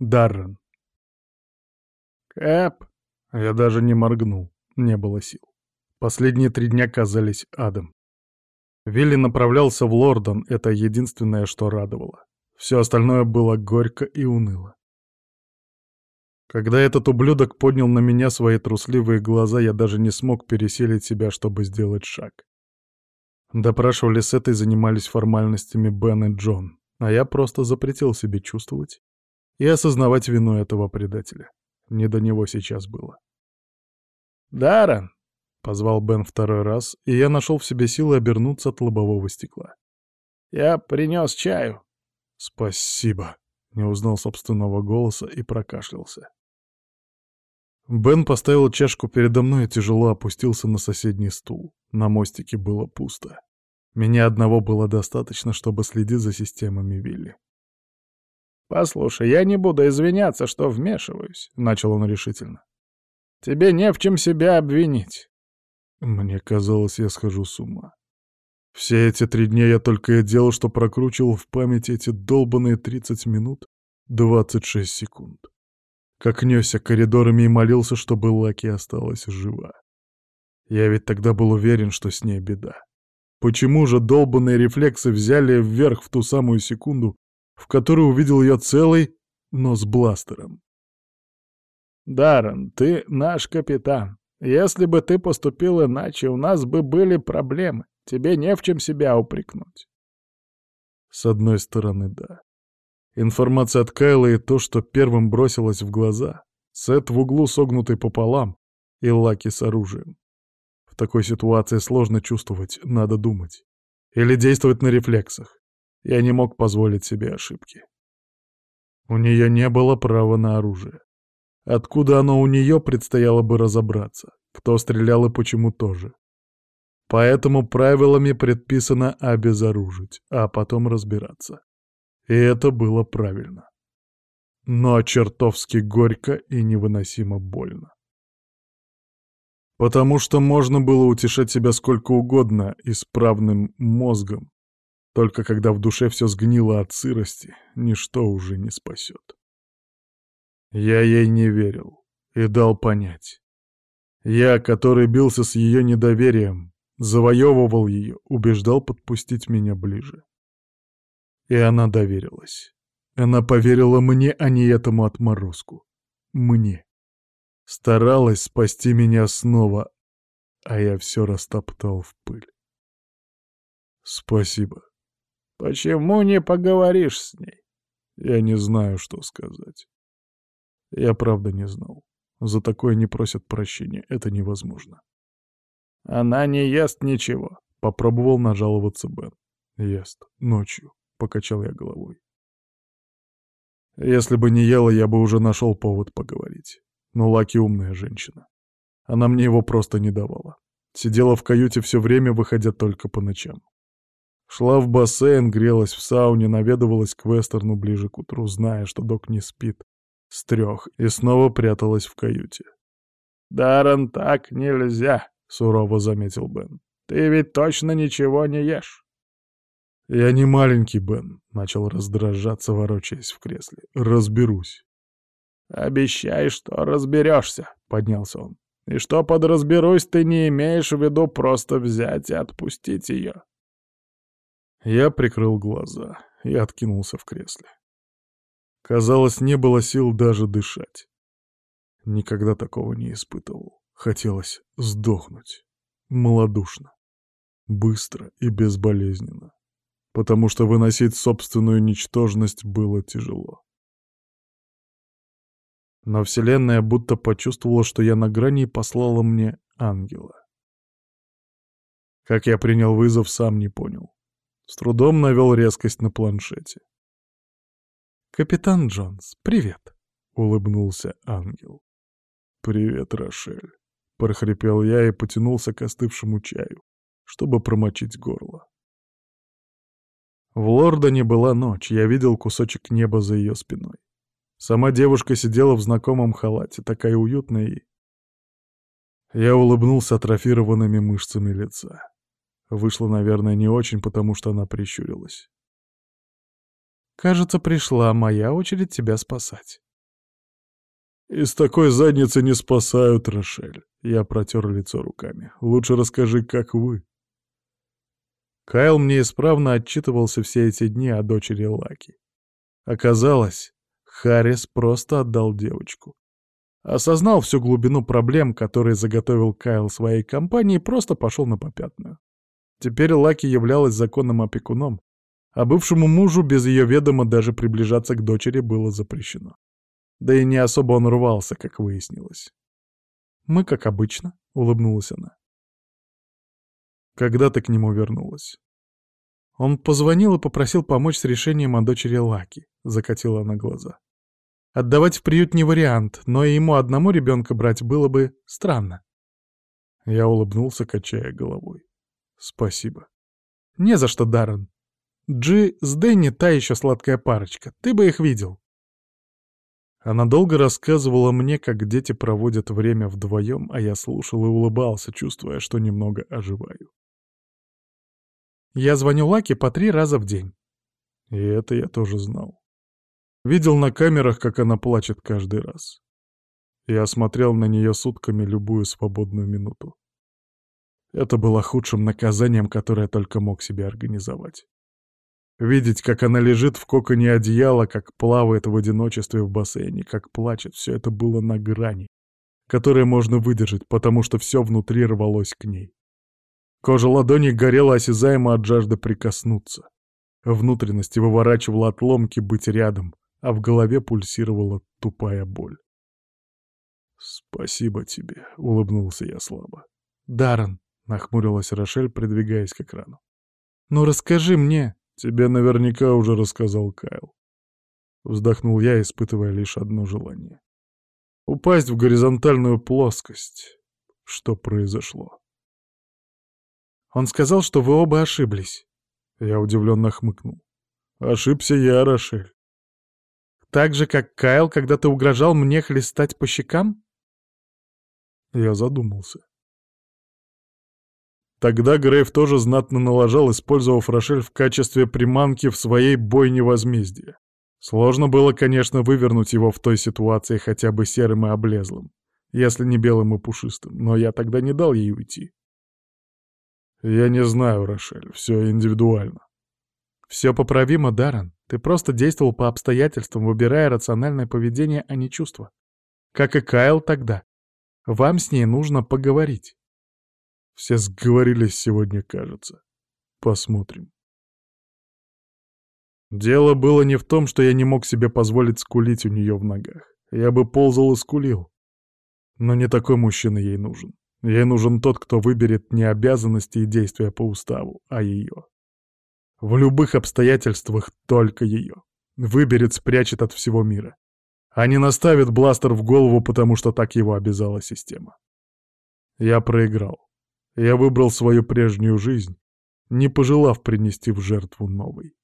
Даррен. Кэп. Я даже не моргнул. Не было сил. Последние три дня казались адом. Вилли направлялся в Лордон, это единственное, что радовало. Все остальное было горько и уныло. Когда этот ублюдок поднял на меня свои трусливые глаза, я даже не смог переселить себя, чтобы сделать шаг. Допрашивали с этой, занимались формальностями Бен и Джон, а я просто запретил себе чувствовать и осознавать вину этого предателя. Не до него сейчас было. «Даррен!» — позвал Бен второй раз, и я нашел в себе силы обернуться от лобового стекла. «Я принес чаю». «Спасибо», — не узнал собственного голоса и прокашлялся. Бен поставил чашку передо мной и тяжело опустился на соседний стул. На мостике было пусто. Меня одного было достаточно, чтобы следить за системами Вилли. «Послушай, я не буду извиняться, что вмешиваюсь», — начал он решительно. «Тебе не в чем себя обвинить». Мне казалось, я схожу с ума. Все эти три дня я только и делал, что прокручивал в памяти эти долбанные 30 минут 26 секунд как несся коридорами и молился, чтобы Лаки осталась жива. Я ведь тогда был уверен, что с ней беда. Почему же долбанные рефлексы взяли вверх в ту самую секунду, в которую увидел ее целый, но с бластером? «Даррен, ты наш капитан. Если бы ты поступил иначе, у нас бы были проблемы. Тебе не в чем себя упрекнуть». С одной стороны, да. Информация от Кайла и то, что первым бросилось в глаза. Сет в углу согнутый пополам и Лаки с оружием. В такой ситуации сложно чувствовать, надо думать. Или действовать на рефлексах. Я не мог позволить себе ошибки. У нее не было права на оружие. Откуда оно у нее, предстояло бы разобраться. Кто стрелял и почему тоже. Поэтому правилами предписано обезоружить, а потом разбираться. И это было правильно. Но чертовски горько и невыносимо больно. Потому что можно было утешать себя сколько угодно исправным мозгом, только когда в душе все сгнило от сырости, ничто уже не спасет. Я ей не верил и дал понять. Я, который бился с ее недоверием, завоевывал ее, убеждал подпустить меня ближе. И она доверилась. Она поверила мне, а не этому отморозку. Мне. Старалась спасти меня снова, а я все растоптал в пыль. Спасибо. Почему не поговоришь с ней? Я не знаю, что сказать. Я правда не знал. За такое не просят прощения, это невозможно. Она не ест ничего. Попробовал нажаловаться Бен. Ест. Ночью. — покачал я головой. Если бы не ела, я бы уже нашел повод поговорить. Но Лаки умная женщина. Она мне его просто не давала. Сидела в каюте все время, выходя только по ночам. Шла в бассейн, грелась в сауне, наведывалась к Вестерну ближе к утру, зная, что док не спит. С трех. И снова пряталась в каюте. «Даррен, так нельзя», — сурово заметил Бен. «Ты ведь точно ничего не ешь». «Я не маленький, Бен», — начал раздражаться, ворочаясь в кресле. «Разберусь». «Обещай, что разберешься», — поднялся он. «И что под «разберусь» ты не имеешь в виду просто взять и отпустить ее». Я прикрыл глаза и откинулся в кресле. Казалось, не было сил даже дышать. Никогда такого не испытывал. Хотелось сдохнуть. Молодушно. Быстро и безболезненно потому что выносить собственную ничтожность было тяжело. Но Вселенная будто почувствовала, что я на грани и послала мне ангела. Как я принял вызов, сам не понял. С трудом навел резкость на планшете. «Капитан Джонс, привет!» — улыбнулся ангел. «Привет, Рошель!» — прохрипел я и потянулся к остывшему чаю, чтобы промочить горло. В Лордоне была ночь, я видел кусочек неба за ее спиной. Сама девушка сидела в знакомом халате, такая уютная и... Я улыбнулся атрофированными мышцами лица. Вышло, наверное, не очень, потому что она прищурилась. «Кажется, пришла моя очередь тебя спасать». Из такой задницы не спасают, Рошель. Я протер лицо руками. Лучше расскажи, как вы. Кайл мне исправно отчитывался все эти дни о дочери Лаки. Оказалось, Харрис просто отдал девочку. Осознал всю глубину проблем, которые заготовил Кайл своей компании, и просто пошел на попятную. Теперь Лаки являлась законным опекуном, а бывшему мужу без ее ведома даже приближаться к дочери было запрещено. Да и не особо он рвался, как выяснилось. «Мы как обычно», — улыбнулась она. «Когда ты к нему вернулась?» Он позвонил и попросил помочь с решением о дочери Лаки, — закатила она глаза. Отдавать в приют не вариант, но и ему одному ребенка брать было бы странно. Я улыбнулся, качая головой. Спасибо. Не за что, Даррен. Джи с Дэнни та еще сладкая парочка, ты бы их видел. Она долго рассказывала мне, как дети проводят время вдвоем, а я слушал и улыбался, чувствуя, что немного оживаю. Я звоню Лаке по три раза в день. И это я тоже знал. Видел на камерах, как она плачет каждый раз. Я смотрел на нее сутками любую свободную минуту. Это было худшим наказанием, которое только мог себе организовать. Видеть, как она лежит в коконе одеяла, как плавает в одиночестве в бассейне, как плачет, все это было на грани, которое можно выдержать, потому что все внутри рвалось к ней. Кожа ладони горела осязаемо от жажды прикоснуться. Внутренности выворачивала отломки быть рядом, а в голове пульсировала тупая боль. «Спасибо тебе», — улыбнулся я слабо. «Даррен», — нахмурилась Рошель, придвигаясь к экрану. «Ну расскажи мне». «Тебе наверняка уже рассказал Кайл». Вздохнул я, испытывая лишь одно желание. Упасть в горизонтальную плоскость. Что произошло? Он сказал, что вы оба ошиблись. Я удивленно хмыкнул. Ошибся я, Рошель. Так же, как Кайл, когда ты угрожал мне хлестать по щекам? Я задумался. Тогда Грейв тоже знатно налажал, использовав Рошель в качестве приманки в своей бойне возмездия. Сложно было, конечно, вывернуть его в той ситуации хотя бы серым и облезлым, если не белым и пушистым, но я тогда не дал ей уйти. Я не знаю, Рошель, все индивидуально. Все поправимо, Даррен. Ты просто действовал по обстоятельствам, выбирая рациональное поведение, а не чувства. Как и Кайл тогда. Вам с ней нужно поговорить. Все сговорились сегодня, кажется. Посмотрим. Дело было не в том, что я не мог себе позволить скулить у нее в ногах. Я бы ползал и скулил. Но не такой мужчина ей нужен. Ей нужен тот, кто выберет не обязанности и действия по уставу, а ее. В любых обстоятельствах только ее. Выберет, спрячет от всего мира. А не наставит бластер в голову, потому что так его обязала система. Я проиграл. Я выбрал свою прежнюю жизнь, не пожелав принести в жертву новой.